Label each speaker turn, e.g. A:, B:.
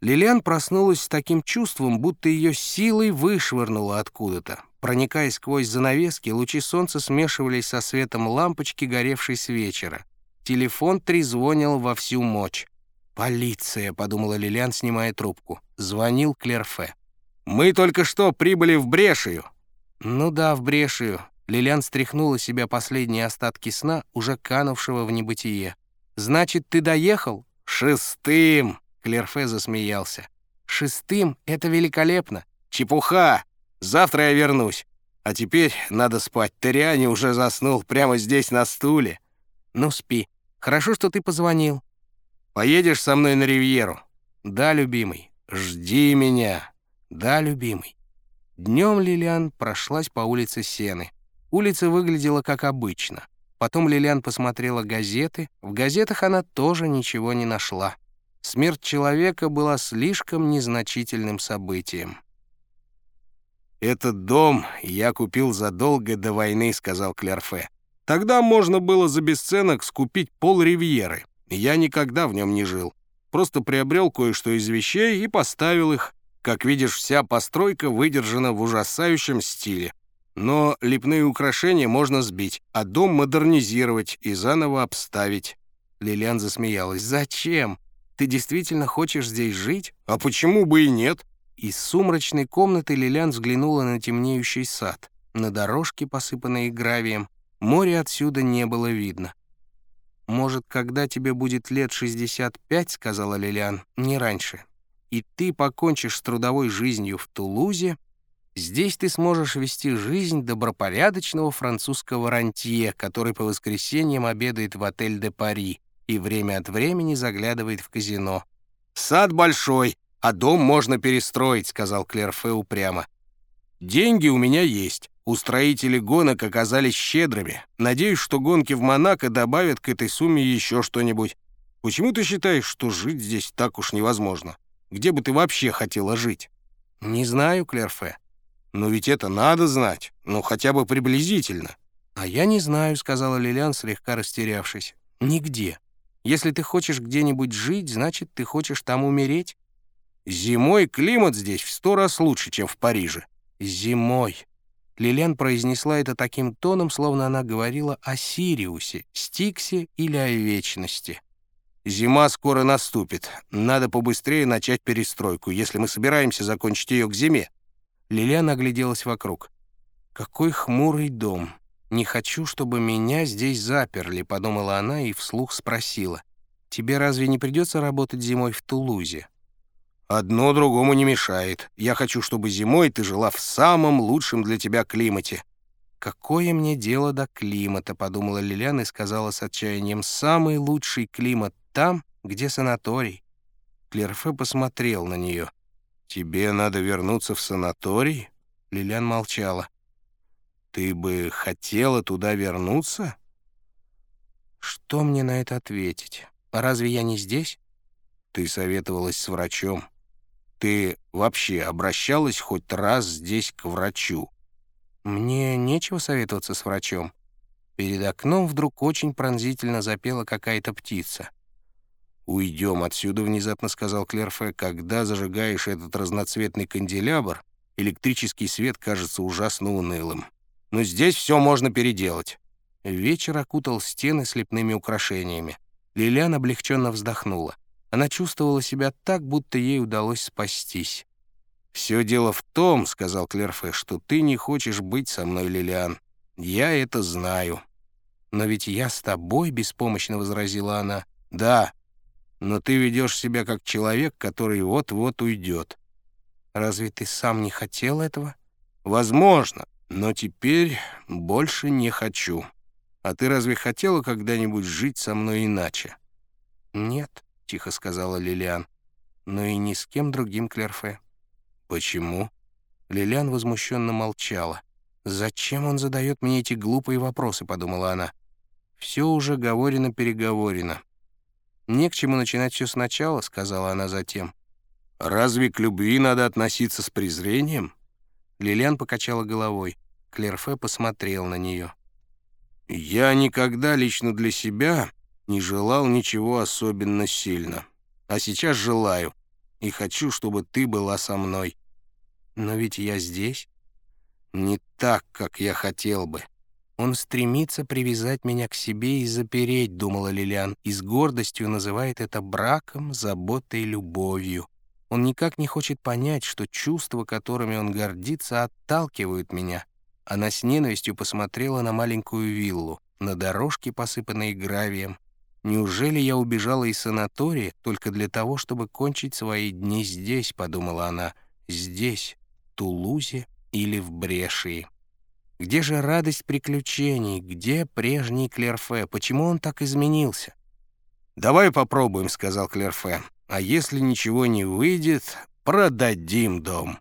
A: Лилиан проснулась с таким чувством, будто ее силой вышвырнуло откуда-то. Проникая сквозь занавески, лучи солнца смешивались со светом лампочки, горевшей с вечера. Телефон трезвонил во всю мощь. «Полиция», — подумала Лилиан, снимая трубку. Звонил Клерфе. «Мы только что прибыли в Брешию». «Ну да, в Брешию». Лилиан стряхнула себя последние остатки сна, уже канувшего в небытие. «Значит, ты доехал?»
B: «Шестым!»
A: — Клерфе засмеялся. «Шестым — это великолепно!»
B: «Чепуха! Завтра я вернусь. А теперь надо спать. Ториани уже заснул прямо здесь на стуле».
A: «Ну, спи. Хорошо, что ты позвонил».
B: «Поедешь со мной на Ривьеру?»
A: «Да, любимый».
B: «Жди меня».
A: «Да, любимый». Днем Лилиан прошлась по улице Сены. Улица выглядела как обычно. Потом Лилиан посмотрела газеты. В газетах она тоже ничего не нашла. Смерть человека была слишком незначительным событием.
B: «Этот дом я купил задолго до войны», — сказал Клерфе. «Тогда можно было за бесценок скупить пол ривьеры. Я никогда в нем не жил. Просто приобрел кое-что из вещей и поставил их. Как видишь, вся постройка выдержана в ужасающем стиле. Но лепные украшения можно сбить, а дом модернизировать и заново обставить».
A: Лилиан засмеялась. «Зачем? Ты действительно хочешь здесь жить?»
B: «А почему бы и нет?»
A: Из сумрачной комнаты Лилиан взглянула на темнеющий сад, на дорожки, посыпанные гравием. Море отсюда не было видно. «Может, когда тебе будет лет 65, — сказала Лилиан, — не раньше, и ты покончишь с трудовой жизнью в Тулузе, здесь ты сможешь вести жизнь добропорядочного французского рантье, который по воскресеньям обедает в отель де Пари и время от времени заглядывает в казино.
B: «Сад большой, а дом можно перестроить», — сказал Клерфе упрямо. «Деньги у меня есть. Устроители гонок оказались щедрыми. Надеюсь, что гонки в Монако добавят к этой сумме еще что-нибудь. Почему ты считаешь, что жить здесь так уж невозможно? Где бы ты вообще хотела жить?»
A: «Не знаю, Клерфе».
B: «Но ведь это надо знать, ну хотя бы приблизительно».
A: «А я не знаю», — сказала Лилиан, слегка растерявшись. «Нигде. Если ты хочешь где-нибудь жить, значит, ты хочешь там умереть».
B: «Зимой климат здесь в сто раз лучше, чем в Париже».
A: «Зимой», Лилиан произнесла это таким тоном, словно она говорила о Сириусе, Стиксе или о Вечности.
B: «Зима скоро наступит. Надо побыстрее начать перестройку, если мы собираемся закончить ее к зиме».
A: Лилиан огляделась вокруг. «Какой хмурый дом. Не хочу, чтобы меня здесь заперли», — подумала она и вслух спросила. «Тебе разве не придется работать зимой в Тулузе?»
B: «Одно другому не мешает. Я хочу, чтобы зимой ты жила в самом лучшем для тебя климате».
A: «Какое мне дело до климата?» — подумала Лилиан и сказала с отчаянием. «Самый лучший климат там, где санаторий». Клерфе посмотрел на нее.
B: «Тебе надо вернуться в санаторий?»
A: Лилиан молчала.
B: «Ты бы хотела туда вернуться?»
A: «Что мне на это ответить? Разве я не здесь?»
B: «Ты советовалась с врачом». Ты вообще обращалась хоть раз здесь к врачу?»
A: «Мне нечего советоваться с врачом». Перед окном вдруг очень пронзительно запела какая-то птица.
B: «Уйдем отсюда», — внезапно сказал Клерфе. «Когда зажигаешь этот разноцветный канделябр, электрический свет кажется ужасно унылым. Но здесь все можно переделать».
A: Вечер окутал стены слепными украшениями. Лилиан облегченно вздохнула. Она чувствовала себя так, будто ей удалось спастись.
B: «Все дело в том, — сказал Клерфе, — что ты не хочешь быть со мной, Лилиан. Я это знаю».
A: «Но ведь я с тобой», — беспомощно возразила она.
B: «Да, но ты ведешь себя как человек, который вот-вот уйдет».
A: «Разве ты сам не хотел этого?»
B: «Возможно, но теперь больше не хочу. А ты разве хотела когда-нибудь жить со мной иначе?»
A: «Нет» тихо сказала Лилиан. «Но и ни с кем другим Клерфе».
B: «Почему?»
A: Лилиан возмущенно молчала. «Зачем он задает мне эти глупые вопросы?» — подумала она. «Все уже говорено-переговорено». «Не к чему начинать все сначала», — сказала она затем.
B: «Разве к любви надо относиться с презрением?»
A: Лилиан покачала головой. Клерфе посмотрел на нее.
B: «Я никогда лично для себя не желал ничего особенно сильно. А сейчас желаю. и хочу, чтобы ты была со мной.
A: Но ведь я здесь.
B: Не так, как я хотел бы.
A: Он стремится привязать меня к себе и запереть, думала Лилиан, и с гордостью называет это браком, заботой, любовью. Он никак не хочет понять, что чувства, которыми он гордится, отталкивают меня. Она с ненавистью посмотрела на маленькую виллу, на дорожки, посыпанные гравием. «Неужели я убежала из санатория только для того, чтобы кончить свои дни здесь?» — подумала она. «Здесь, Тулузе или в Брешии?» Где же радость приключений? Где прежний Клерфе? Почему он так изменился?
B: «Давай попробуем», — сказал Клерфе. «А если ничего не выйдет, продадим дом».